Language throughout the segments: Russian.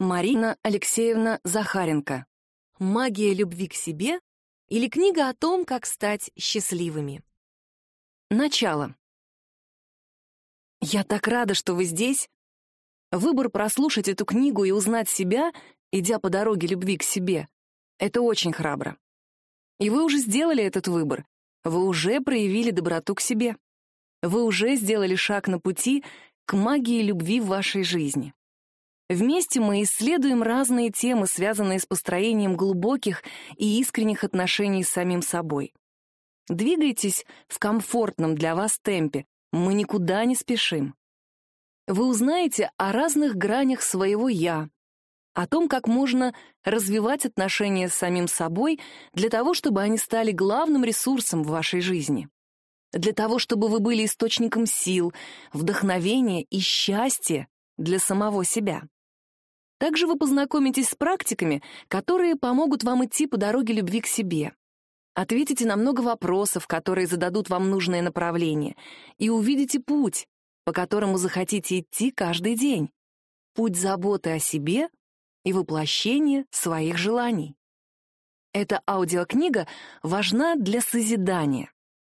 Марина Алексеевна Захаренко. «Магия любви к себе» или книга о том, как стать счастливыми. Начало. Я так рада, что вы здесь. Выбор прослушать эту книгу и узнать себя, идя по дороге любви к себе, это очень храбро. И вы уже сделали этот выбор. Вы уже проявили доброту к себе. Вы уже сделали шаг на пути к магии любви в вашей жизни. Вместе мы исследуем разные темы, связанные с построением глубоких и искренних отношений с самим собой. Двигайтесь в комфортном для вас темпе, мы никуда не спешим. Вы узнаете о разных гранях своего «я», о том, как можно развивать отношения с самим собой для того, чтобы они стали главным ресурсом в вашей жизни. Для того, чтобы вы были источником сил, вдохновения и счастья для самого себя. Также вы познакомитесь с практиками, которые помогут вам идти по дороге любви к себе. Ответите на много вопросов, которые зададут вам нужное направление, и увидите путь, по которому захотите идти каждый день. Путь заботы о себе и воплощения своих желаний. Эта аудиокнига важна для созидания.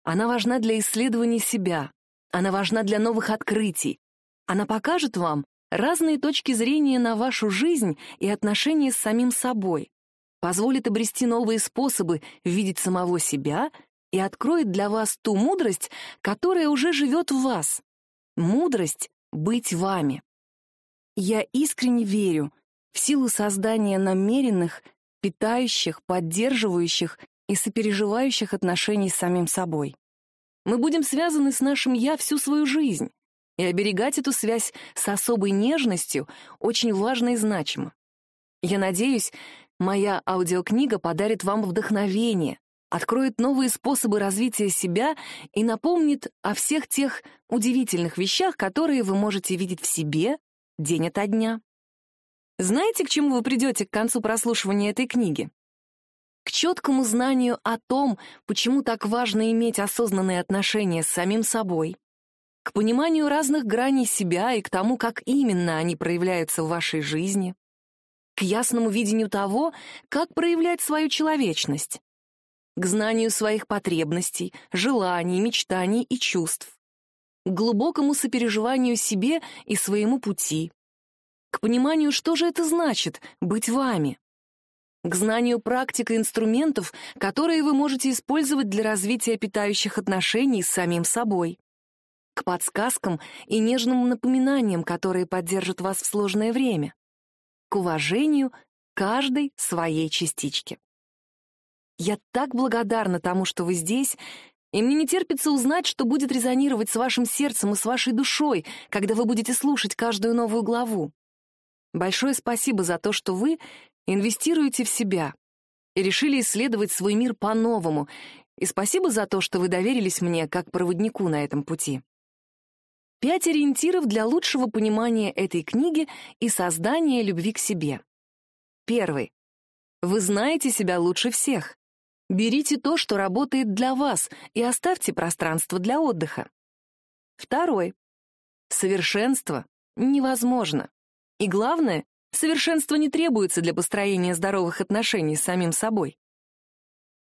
Она важна для исследования себя. Она важна для новых открытий. Она покажет вам, разные точки зрения на вашу жизнь и отношения с самим собой, позволит обрести новые способы видеть самого себя и откроет для вас ту мудрость, которая уже живет в вас. Мудрость быть вами. Я искренне верю в силу создания намеренных, питающих, поддерживающих и сопереживающих отношений с самим собой. Мы будем связаны с нашим «я» всю свою жизнь, и оберегать эту связь с особой нежностью очень важно и значимо. Я надеюсь, моя аудиокнига подарит вам вдохновение, откроет новые способы развития себя и напомнит о всех тех удивительных вещах, которые вы можете видеть в себе день ото дня. Знаете, к чему вы придете к концу прослушивания этой книги? К четкому знанию о том, почему так важно иметь осознанные отношения с самим собой, к пониманию разных граней себя и к тому, как именно они проявляются в вашей жизни, к ясному видению того, как проявлять свою человечность, к знанию своих потребностей, желаний, мечтаний и чувств, к глубокому сопереживанию себе и своему пути, к пониманию, что же это значит — быть вами, к знанию практик и инструментов, которые вы можете использовать для развития питающих отношений с самим собой, к подсказкам и нежным напоминаниям, которые поддержат вас в сложное время, к уважению каждой своей частички. Я так благодарна тому, что вы здесь, и мне не терпится узнать, что будет резонировать с вашим сердцем и с вашей душой, когда вы будете слушать каждую новую главу. Большое спасибо за то, что вы инвестируете в себя и решили исследовать свой мир по-новому, и спасибо за то, что вы доверились мне как проводнику на этом пути. Пять ориентиров для лучшего понимания этой книги и создания любви к себе. Первый. Вы знаете себя лучше всех. Берите то, что работает для вас, и оставьте пространство для отдыха. Второй. Совершенство невозможно. И главное, совершенство не требуется для построения здоровых отношений с самим собой.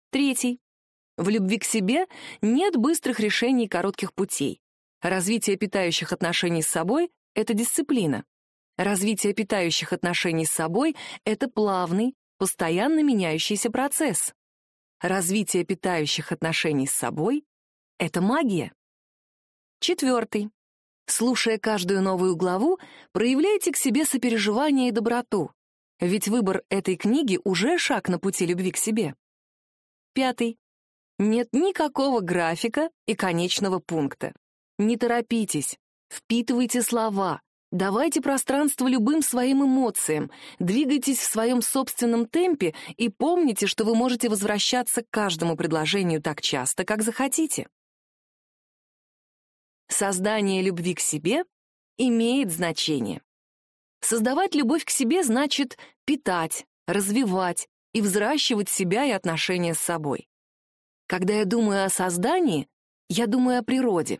Третий. В любви к себе нет быстрых решений и коротких путей. Развитие питающих отношений с собой — это дисциплина. Развитие питающих отношений с собой — это плавный, постоянно меняющийся процесс. Развитие питающих отношений с собой — это магия. Четвертый. Слушая каждую новую главу, проявляйте к себе сопереживание и доброту, ведь выбор этой книги уже шаг на пути любви к себе. Пятый. Нет никакого графика и конечного пункта. Не торопитесь, впитывайте слова, давайте пространство любым своим эмоциям, двигайтесь в своем собственном темпе и помните, что вы можете возвращаться к каждому предложению так часто, как захотите. Создание любви к себе имеет значение. Создавать любовь к себе значит питать, развивать и взращивать себя и отношения с собой. Когда я думаю о создании, я думаю о природе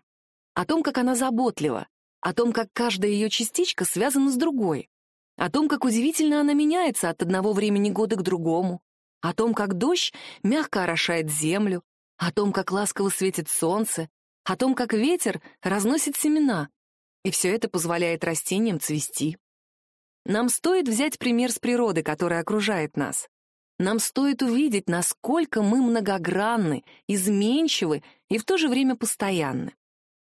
о том, как она заботлива, о том, как каждая ее частичка связана с другой. о том, как удивительно она меняется от одного времени года к другому, о том, как дождь мягко орошает землю, о том, как ласково светит солнце, о том, как ветер разносит семена, и все это позволяет растениям цвести. Нам стоит взять пример с природы, которая окружает нас. Нам стоит увидеть, насколько мы многогранны, изменчивы и в то же время постоянны.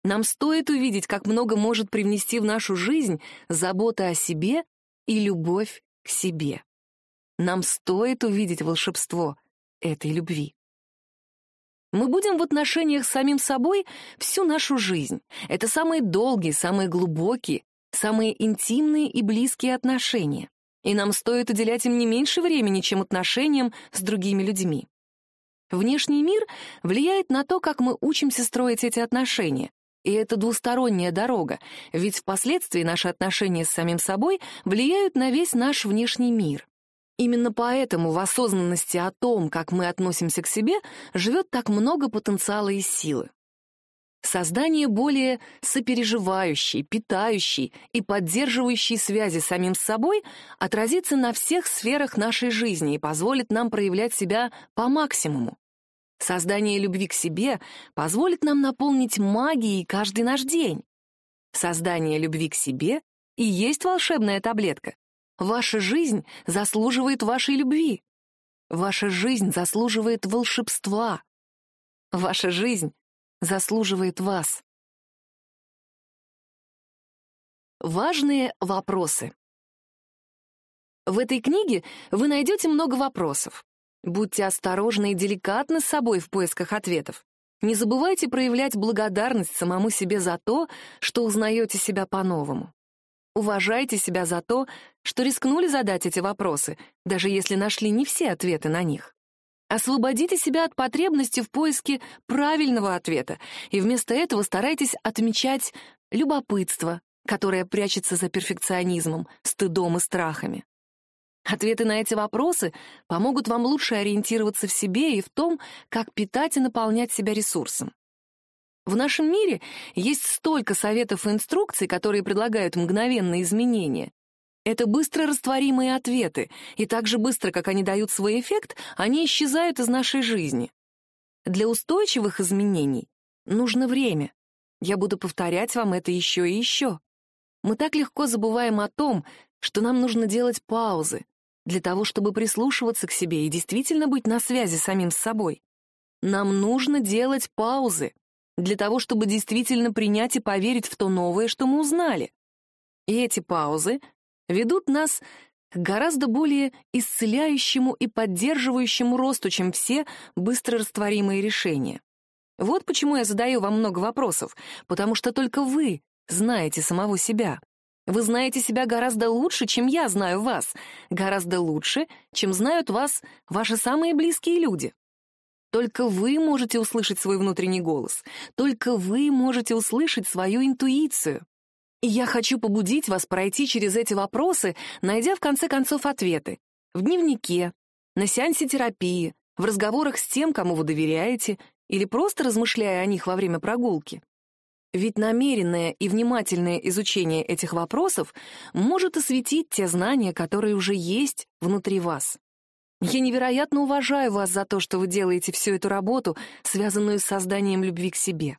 Нам стоит увидеть, как много может привнести в нашу жизнь забота о себе и любовь к себе. Нам стоит увидеть волшебство этой любви. Мы будем в отношениях с самим собой всю нашу жизнь. Это самые долгие, самые глубокие, самые интимные и близкие отношения. И нам стоит уделять им не меньше времени, чем отношениям с другими людьми. Внешний мир влияет на то, как мы учимся строить эти отношения. И это двусторонняя дорога, ведь впоследствии наши отношения с самим собой влияют на весь наш внешний мир. Именно поэтому в осознанности о том, как мы относимся к себе, живет так много потенциала и силы. Создание более сопереживающей, питающей и поддерживающей связи с самим собой отразится на всех сферах нашей жизни и позволит нам проявлять себя по максимуму. Создание любви к себе позволит нам наполнить магией каждый наш день. Создание любви к себе и есть волшебная таблетка, Ваша жизнь заслуживает вашей любви. Ваша жизнь заслуживает волшебства. Ваша жизнь заслуживает вас. Важные вопросы. В этой книге вы найдете много вопросов. Будьте осторожны и деликатны с собой в поисках ответов. Не забывайте проявлять благодарность самому себе за то, что узнаете себя по-новому. Уважайте себя за то, что рискнули задать эти вопросы, даже если нашли не все ответы на них. Освободите себя от потребности в поиске правильного ответа, и вместо этого старайтесь отмечать любопытство, которое прячется за перфекционизмом, стыдом и страхами. Ответы на эти вопросы помогут вам лучше ориентироваться в себе и в том, как питать и наполнять себя ресурсом. В нашем мире есть столько советов и инструкций, которые предлагают мгновенные изменения. Это быстро растворимые ответы, и так же быстро, как они дают свой эффект, они исчезают из нашей жизни. Для устойчивых изменений нужно время. Я буду повторять вам это еще и еще. Мы так легко забываем о том, что нам нужно делать паузы для того, чтобы прислушиваться к себе и действительно быть на связи с самим собой. Нам нужно делать паузы для того, чтобы действительно принять и поверить в то новое, что мы узнали. И эти паузы ведут нас к гораздо более исцеляющему и поддерживающему росту, чем все быстро растворимые решения. Вот почему я задаю вам много вопросов, потому что только вы знаете самого себя. Вы знаете себя гораздо лучше, чем я знаю вас, гораздо лучше, чем знают вас ваши самые близкие люди. Только вы можете услышать свой внутренний голос. Только вы можете услышать свою интуицию. И я хочу побудить вас пройти через эти вопросы, найдя в конце концов ответы. В дневнике, на сеансе терапии, в разговорах с тем, кому вы доверяете, или просто размышляя о них во время прогулки. Ведь намеренное и внимательное изучение этих вопросов может осветить те знания, которые уже есть внутри вас. Я невероятно уважаю вас за то, что вы делаете всю эту работу, связанную с созданием любви к себе.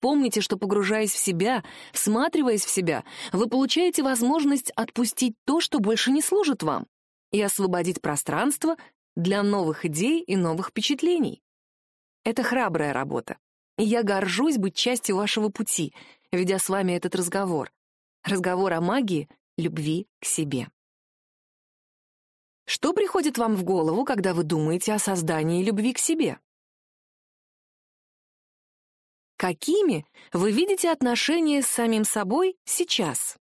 Помните, что погружаясь в себя, всматриваясь в себя, вы получаете возможность отпустить то, что больше не служит вам, и освободить пространство для новых идей и новых впечатлений. Это храбрая работа, и я горжусь быть частью вашего пути, ведя с вами этот разговор. Разговор о магии любви к себе. Что приходит вам в голову, когда вы думаете о создании любви к себе? Какими вы видите отношения с самим собой сейчас?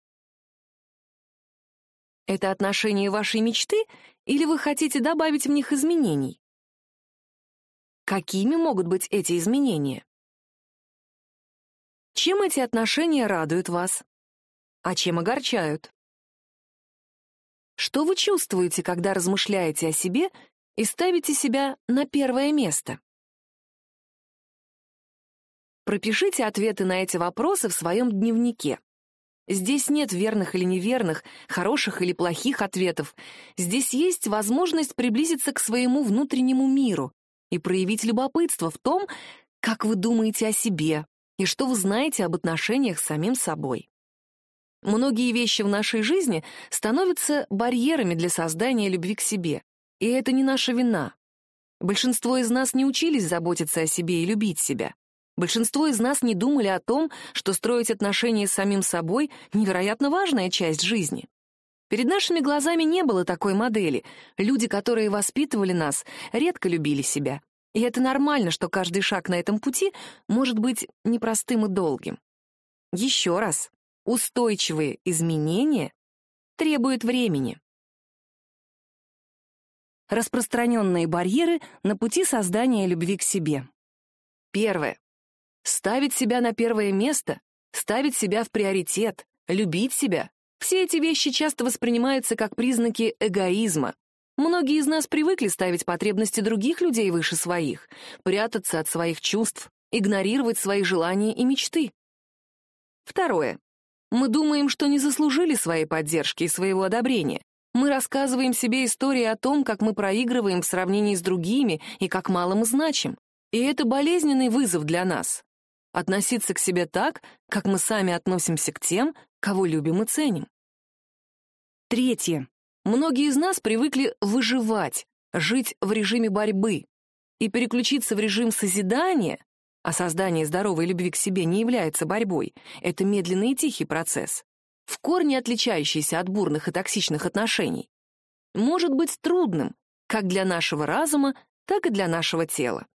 Это отношения вашей мечты или вы хотите добавить в них изменений? Какими могут быть эти изменения? Чем эти отношения радуют вас? А чем огорчают? Что вы чувствуете, когда размышляете о себе и ставите себя на первое место? Пропишите ответы на эти вопросы в своем дневнике. Здесь нет верных или неверных, хороших или плохих ответов. Здесь есть возможность приблизиться к своему внутреннему миру и проявить любопытство в том, как вы думаете о себе и что вы знаете об отношениях с самим собой. Многие вещи в нашей жизни становятся барьерами для создания любви к себе, и это не наша вина. Большинство из нас не учились заботиться о себе и любить себя. Большинство из нас не думали о том, что строить отношения с самим собой — невероятно важная часть жизни. Перед нашими глазами не было такой модели. Люди, которые воспитывали нас, редко любили себя. И это нормально, что каждый шаг на этом пути может быть непростым и долгим. Еще раз, устойчивые изменения требуют времени. Распространенные барьеры на пути создания любви к себе. Первое. Ставить себя на первое место, ставить себя в приоритет, любить себя — все эти вещи часто воспринимаются как признаки эгоизма. Многие из нас привыкли ставить потребности других людей выше своих, прятаться от своих чувств, игнорировать свои желания и мечты. Второе. Мы думаем, что не заслужили своей поддержки и своего одобрения. Мы рассказываем себе истории о том, как мы проигрываем в сравнении с другими и как мало мы значим. И это болезненный вызов для нас относиться к себе так, как мы сами относимся к тем, кого любим и ценим. Третье. Многие из нас привыкли выживать, жить в режиме борьбы. И переключиться в режим созидания, а создание здоровой любви к себе не является борьбой, это медленный и тихий процесс, в корне отличающийся от бурных и токсичных отношений, может быть трудным как для нашего разума, так и для нашего тела.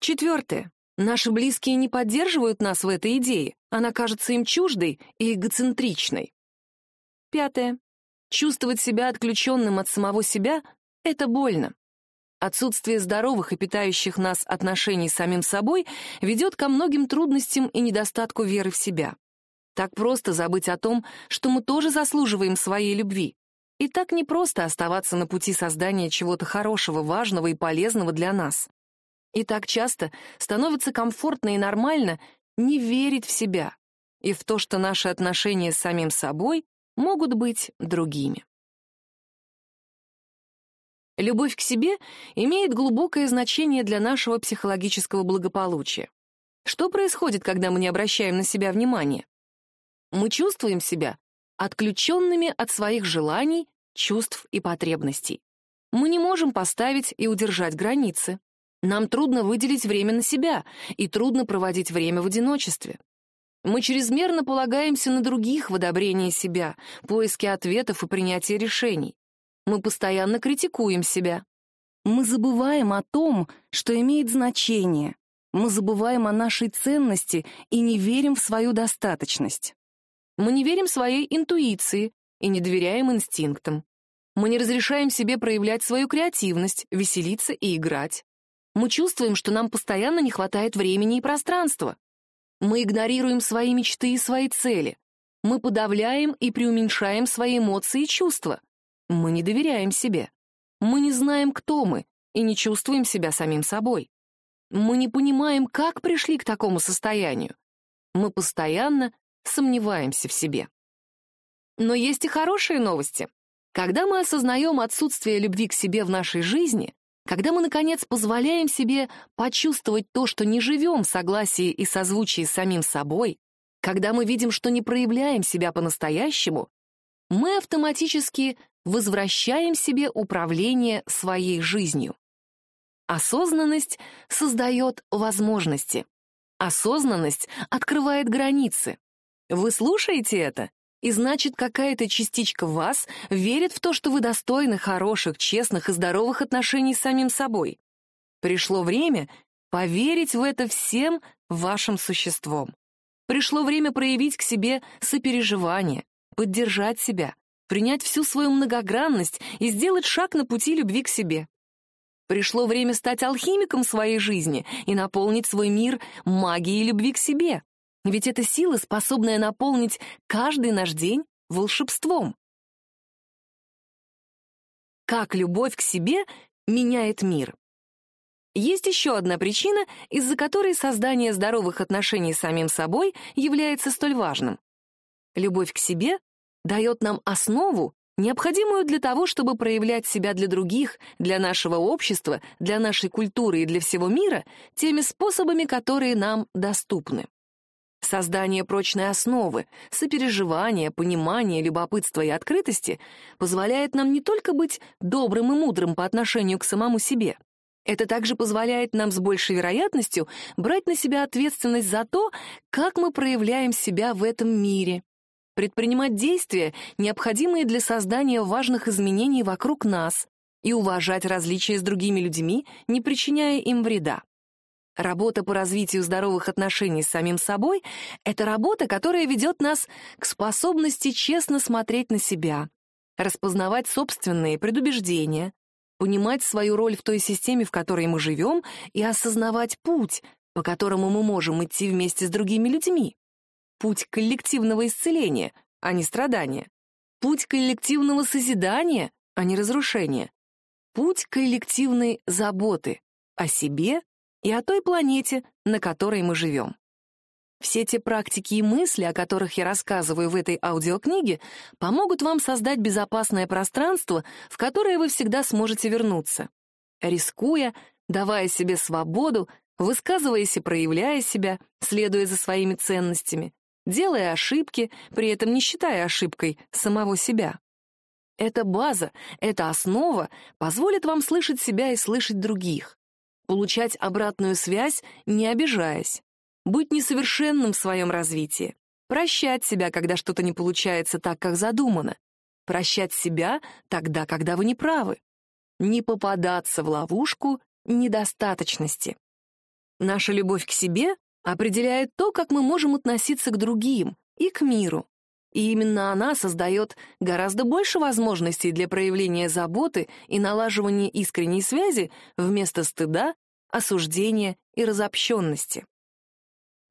Четвертое. Наши близкие не поддерживают нас в этой идее, она кажется им чуждой и эгоцентричной. Пятое. Чувствовать себя отключенным от самого себя — это больно. Отсутствие здоровых и питающих нас отношений с самим собой ведет ко многим трудностям и недостатку веры в себя. Так просто забыть о том, что мы тоже заслуживаем своей любви. И так непросто оставаться на пути создания чего-то хорошего, важного и полезного для нас. И так часто становится комфортно и нормально не верить в себя и в то, что наши отношения с самим собой могут быть другими. Любовь к себе имеет глубокое значение для нашего психологического благополучия. Что происходит, когда мы не обращаем на себя внимания? Мы чувствуем себя отключенными от своих желаний, чувств и потребностей. Мы не можем поставить и удержать границы. Нам трудно выделить время на себя, и трудно проводить время в одиночестве. Мы чрезмерно полагаемся на других в одобрении себя, поиске ответов и принятии решений. Мы постоянно критикуем себя. Мы забываем о том, что имеет значение. Мы забываем о нашей ценности и не верим в свою достаточность. Мы не верим своей интуиции и не доверяем инстинктам. Мы не разрешаем себе проявлять свою креативность, веселиться и играть. Мы чувствуем, что нам постоянно не хватает времени и пространства. Мы игнорируем свои мечты и свои цели. Мы подавляем и преуменьшаем свои эмоции и чувства. Мы не доверяем себе. Мы не знаем, кто мы, и не чувствуем себя самим собой. Мы не понимаем, как пришли к такому состоянию. Мы постоянно сомневаемся в себе. Но есть и хорошие новости. Когда мы осознаем отсутствие любви к себе в нашей жизни, когда мы, наконец, позволяем себе почувствовать то, что не живем в согласии и созвучии с самим собой, когда мы видим, что не проявляем себя по-настоящему, мы автоматически возвращаем себе управление своей жизнью. Осознанность создает возможности. Осознанность открывает границы. Вы слушаете это? И значит, какая-то частичка вас верит в то, что вы достойны хороших, честных и здоровых отношений с самим собой. Пришло время поверить в это всем вашим существом. Пришло время проявить к себе сопереживание, поддержать себя, принять всю свою многогранность и сделать шаг на пути любви к себе. Пришло время стать алхимиком своей жизни и наполнить свой мир магией любви к себе. Ведь это сила, способная наполнить каждый наш день волшебством. Как любовь к себе меняет мир? Есть еще одна причина, из-за которой создание здоровых отношений с самим собой является столь важным. Любовь к себе дает нам основу, необходимую для того, чтобы проявлять себя для других, для нашего общества, для нашей культуры и для всего мира теми способами, которые нам доступны. Создание прочной основы, сопереживания, понимания, любопытства и открытости позволяет нам не только быть добрым и мудрым по отношению к самому себе. Это также позволяет нам с большей вероятностью брать на себя ответственность за то, как мы проявляем себя в этом мире, предпринимать действия, необходимые для создания важных изменений вокруг нас, и уважать различия с другими людьми, не причиняя им вреда. Работа по развитию здоровых отношений с самим собой — это работа, которая ведет нас к способности честно смотреть на себя, распознавать собственные предубеждения, понимать свою роль в той системе, в которой мы живем, и осознавать путь, по которому мы можем идти вместе с другими людьми. Путь коллективного исцеления, а не страдания. Путь коллективного созидания, а не разрушения. Путь коллективной заботы о себе и о той планете, на которой мы живем. Все те практики и мысли, о которых я рассказываю в этой аудиокниге, помогут вам создать безопасное пространство, в которое вы всегда сможете вернуться. Рискуя, давая себе свободу, высказываясь и проявляя себя, следуя за своими ценностями, делая ошибки, при этом не считая ошибкой самого себя. Эта база, эта основа позволит вам слышать себя и слышать других получать обратную связь, не обижаясь, быть несовершенным в своем развитии, прощать себя, когда что-то не получается так, как задумано, прощать себя тогда, когда вы не правы, не попадаться в ловушку недостаточности. Наша любовь к себе определяет то, как мы можем относиться к другим и к миру. И именно она создает гораздо больше возможностей для проявления заботы и налаживания искренней связи вместо стыда, осуждения и разобщенности.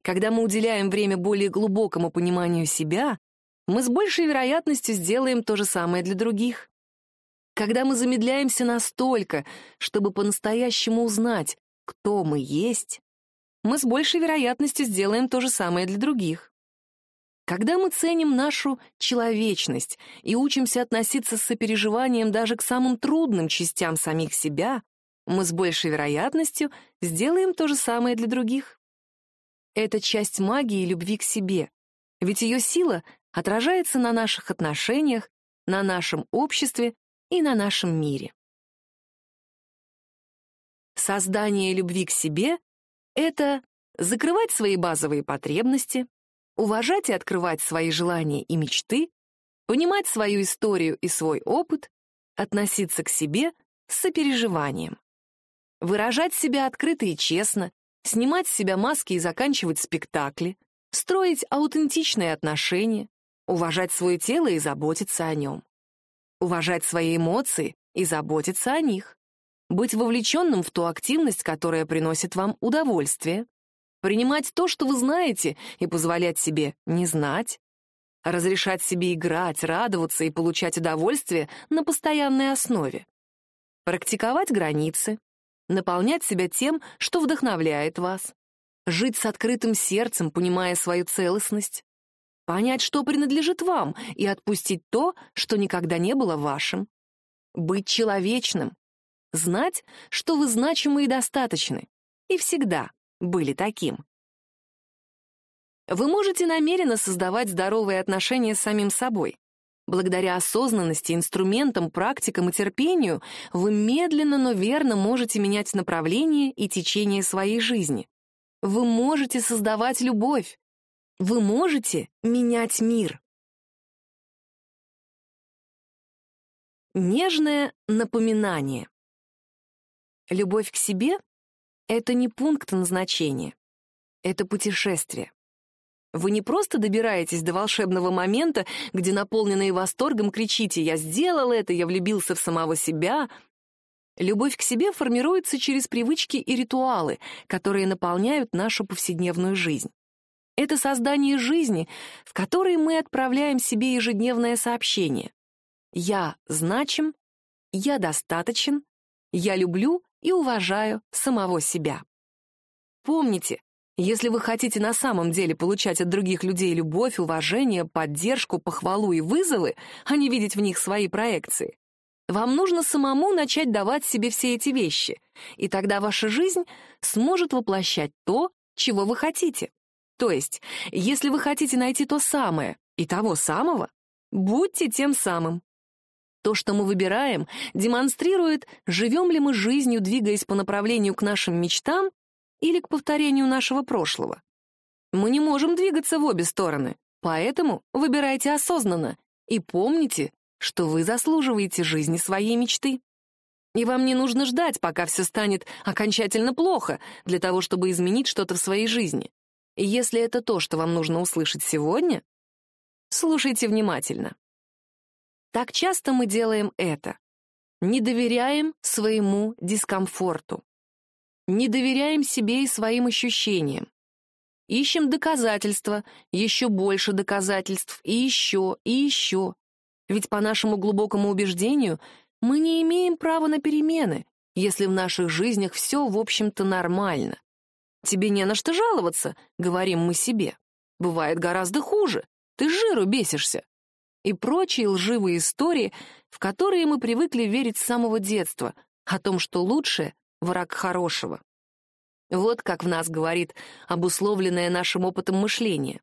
Когда мы уделяем время более глубокому пониманию себя, мы с большей вероятностью сделаем то же самое для других. Когда мы замедляемся настолько, чтобы по-настоящему узнать, кто мы есть, мы с большей вероятностью сделаем то же самое для других. Когда мы ценим нашу человечность и учимся относиться с сопереживанием даже к самым трудным частям самих себя, мы с большей вероятностью сделаем то же самое для других. Это часть магии любви к себе, ведь ее сила отражается на наших отношениях, на нашем обществе и на нашем мире. Создание любви к себе — это закрывать свои базовые потребности, уважать и открывать свои желания и мечты, понимать свою историю и свой опыт, относиться к себе с сопереживанием. Выражать себя открыто и честно, снимать с себя маски и заканчивать спектакли, строить аутентичные отношения, уважать свое тело и заботиться о нем. Уважать свои эмоции и заботиться о них. Быть вовлеченным в ту активность, которая приносит вам удовольствие, принимать то, что вы знаете, и позволять себе не знать, разрешать себе играть, радоваться и получать удовольствие на постоянной основе, практиковать границы, наполнять себя тем, что вдохновляет вас, жить с открытым сердцем, понимая свою целостность, понять, что принадлежит вам, и отпустить то, что никогда не было вашим, быть человечным, знать, что вы значимы и достаточны, и всегда были таким. Вы можете намеренно создавать здоровые отношения с самим собой. Благодаря осознанности, инструментам, практикам и терпению вы медленно, но верно можете менять направление и течение своей жизни. Вы можете создавать любовь. Вы можете менять мир. Нежное напоминание. Любовь к себе это не пункт назначения. Это путешествие. Вы не просто добираетесь до волшебного момента, где, наполненные восторгом, кричите «Я сделал это! Я влюбился в самого себя!» Любовь к себе формируется через привычки и ритуалы, которые наполняют нашу повседневную жизнь. Это создание жизни, в которой мы отправляем себе ежедневное сообщение. «Я значим», «Я достаточен», «Я люблю» и уважаю самого себя. Помните, Если вы хотите на самом деле получать от других людей любовь, уважение, поддержку, похвалу и вызовы, а не видеть в них свои проекции, вам нужно самому начать давать себе все эти вещи, и тогда ваша жизнь сможет воплощать то, чего вы хотите. То есть, если вы хотите найти то самое и того самого, будьте тем самым. То, что мы выбираем, демонстрирует, живем ли мы жизнью, двигаясь по направлению к нашим мечтам или к повторению нашего прошлого. Мы не можем двигаться в обе стороны, поэтому выбирайте осознанно и помните, что вы заслуживаете жизни своей мечты. И вам не нужно ждать, пока все станет окончательно плохо, для того, чтобы изменить что-то в своей жизни. И если это то, что вам нужно услышать сегодня, слушайте внимательно. Так часто мы делаем это. Не доверяем своему дискомфорту. Не доверяем себе и своим ощущениям. Ищем доказательства, еще больше доказательств, и еще, и еще. Ведь по нашему глубокому убеждению мы не имеем права на перемены, если в наших жизнях все, в общем-то, нормально. «Тебе не на что жаловаться», — говорим мы себе. «Бывает гораздо хуже. Ты жиру бесишься и прочие лживые истории, в которые мы привыкли верить с самого детства, о том, что лучшее — враг хорошего. Вот как в нас говорит обусловленное нашим опытом мышление.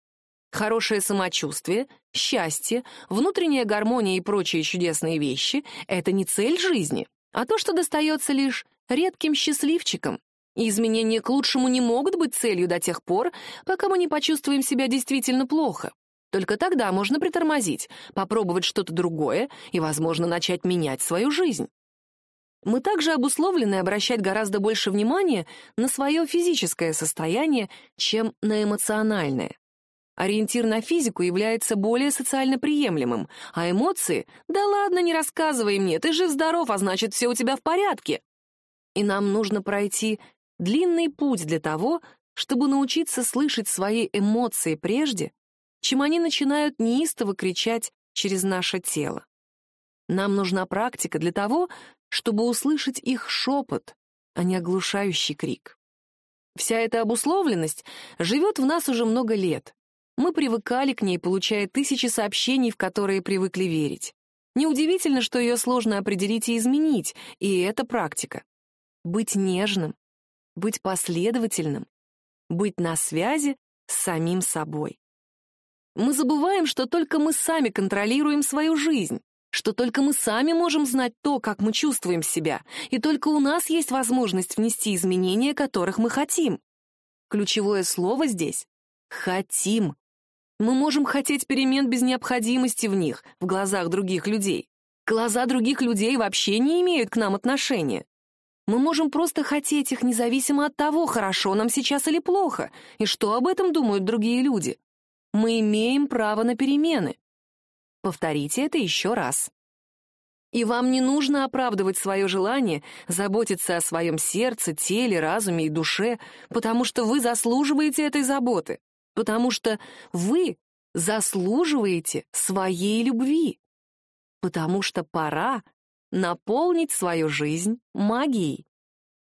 Хорошее самочувствие, счастье, внутренняя гармония и прочие чудесные вещи — это не цель жизни, а то, что достается лишь редким счастливчикам. И изменения к лучшему не могут быть целью до тех пор, пока мы не почувствуем себя действительно плохо. Только тогда можно притормозить, попробовать что-то другое и, возможно, начать менять свою жизнь. Мы также обусловлены обращать гораздо больше внимания на свое физическое состояние, чем на эмоциональное. Ориентир на физику является более социально приемлемым, а эмоции — да ладно, не рассказывай мне, ты жив-здоров, а значит, все у тебя в порядке. И нам нужно пройти длинный путь для того, чтобы научиться слышать свои эмоции прежде, чем они начинают неистово кричать через наше тело. Нам нужна практика для того, чтобы услышать их шепот, а не оглушающий крик. Вся эта обусловленность живет в нас уже много лет. Мы привыкали к ней, получая тысячи сообщений, в которые привыкли верить. Неудивительно, что ее сложно определить и изменить, и это практика. Быть нежным, быть последовательным, быть на связи с самим собой. Мы забываем, что только мы сами контролируем свою жизнь, что только мы сами можем знать то, как мы чувствуем себя, и только у нас есть возможность внести изменения, которых мы хотим. Ключевое слово здесь — «хотим». Мы можем хотеть перемен без необходимости в них, в глазах других людей. Глаза других людей вообще не имеют к нам отношения. Мы можем просто хотеть их независимо от того, хорошо нам сейчас или плохо, и что об этом думают другие люди. Мы имеем право на перемены. Повторите это еще раз. И вам не нужно оправдывать свое желание заботиться о своем сердце, теле, разуме и душе, потому что вы заслуживаете этой заботы, потому что вы заслуживаете своей любви, потому что пора наполнить свою жизнь магией.